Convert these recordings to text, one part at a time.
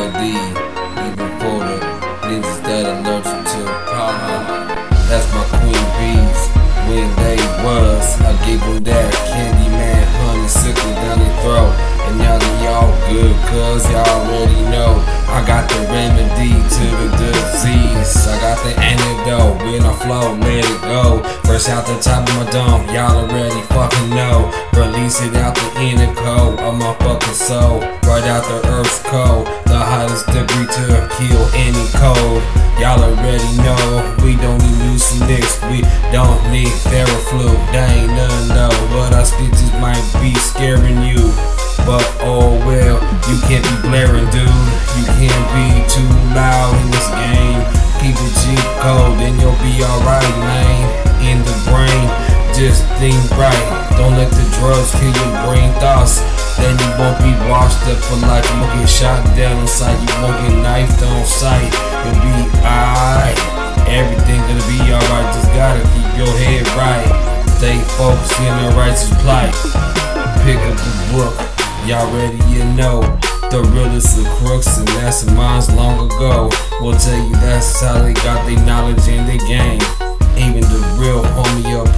comedy, even for the niggas that you to karma. That's my queen bees. When they was, I gave them that candy man honey sickle down their throat. And y'all they all good, cause y'all already know I got the remedy to the disease. I got the antidote when I flow. First out the top of my dome, y'all already fucking know. Release it out the inner core of my fucking soul. Right out the earth's core, the hottest degree to kill any cold. Y'all already know we don't need Mucinex, we don't need Theraflu. That ain't nothing though, but our stitches might be scaring you. But oh well, you can't be blaring, dude. You can't be too loud in this game. Keep it G code, then you'll be alright, think right. Don't let the drugs kill your brain thoughts. Then you won't be washed up for life. You won't get shot down on sight. You won't get knifed on sight. You'll be alright. Everything gonna be alright. Just gotta keep your head right. Stay focused in the righteous plight. Pick up the book. Y'all ready? You know. The realest of crooks, and that's mine's long ago. We'll tell you that's how they got their knowledge and their game.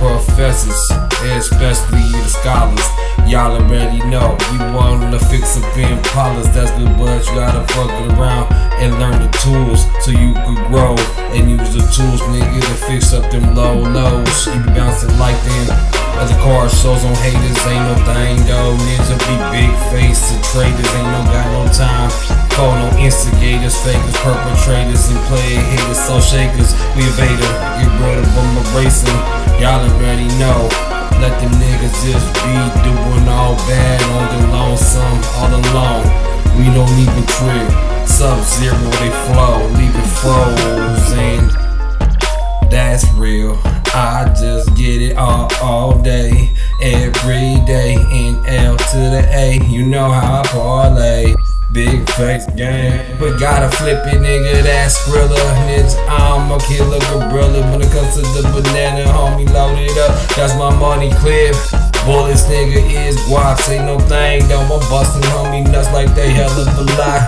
Professors, especially the scholars. Y'all already know you wanna fix up in polish, that's good, but you gotta fuck it around and learn the tools so you can grow and use the tools, nigga, to fix up them low lows. You be bouncing like them. Other car shows on haters, ain't no thing though. Ninja be big face to traders, ain't no got no time. For no instigators, fakers, perpetrators, and play haters, so shakers. We them, get rid of erase them. Y'all already know. Let them niggas just be doing all bad on the lonesome, all alone. We don't even trip. Sub zero, they flow, leave it frozen. That's real. I just get it all, all day, every day. In L to the A, you know how I parlay. Big face gang, but gotta flip it, nigga. That's Skrilla. Nigga, I'm a killer gorilla. When it comes to the banana, homie, load it up. That's my money clip. Bullets, nigga, is guap. Say no thing, though. I'm busting homie nuts like they hell of a lie.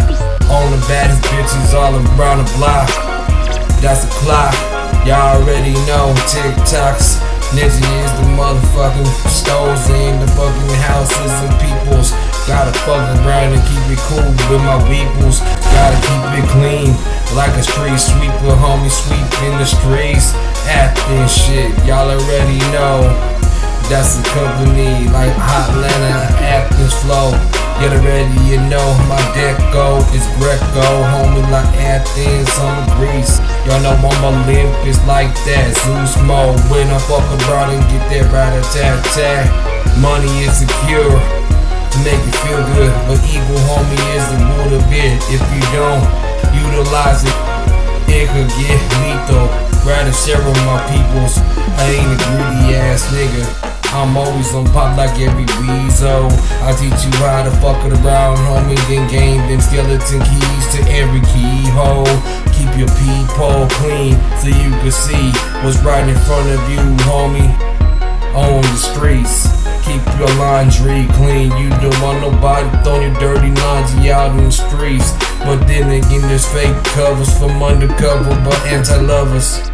On the baddest bitches all around the block. That's a clock. Y'all already know TikToks. Ninja is the motherfucking stoves in the fucking houses and peoples. Gotta fuck around and keep it cool with my peoples. Gotta keep it clean like a street sweeper, homie. Sweep in the streets. Athens shit, y'all already know. That's the company like Hotlanta, Athens Flow. Get ready, you know my deck deco is Greco, homie like Athens on the Greece. Y'all know I'm Olympus like that, Zeus mode. When I fuck around and get that right tat tat. Money is secure, make you feel good, but evil homie is the root of it. If you don't utilize it, it could get lethal. Rather share with my peoples. I ain't a greedy ass nigga. I'm always on pop like every weasel. I teach you how to fuck it around, homie, then gain them skeleton keys to every keyhole. Keep your peephole clean so you can see what's right in front of you, homie. Laundry clean. You don't want nobody throwing your dirty laundry out in the streets. But then again, there's fake covers from undercover, but anti lovers.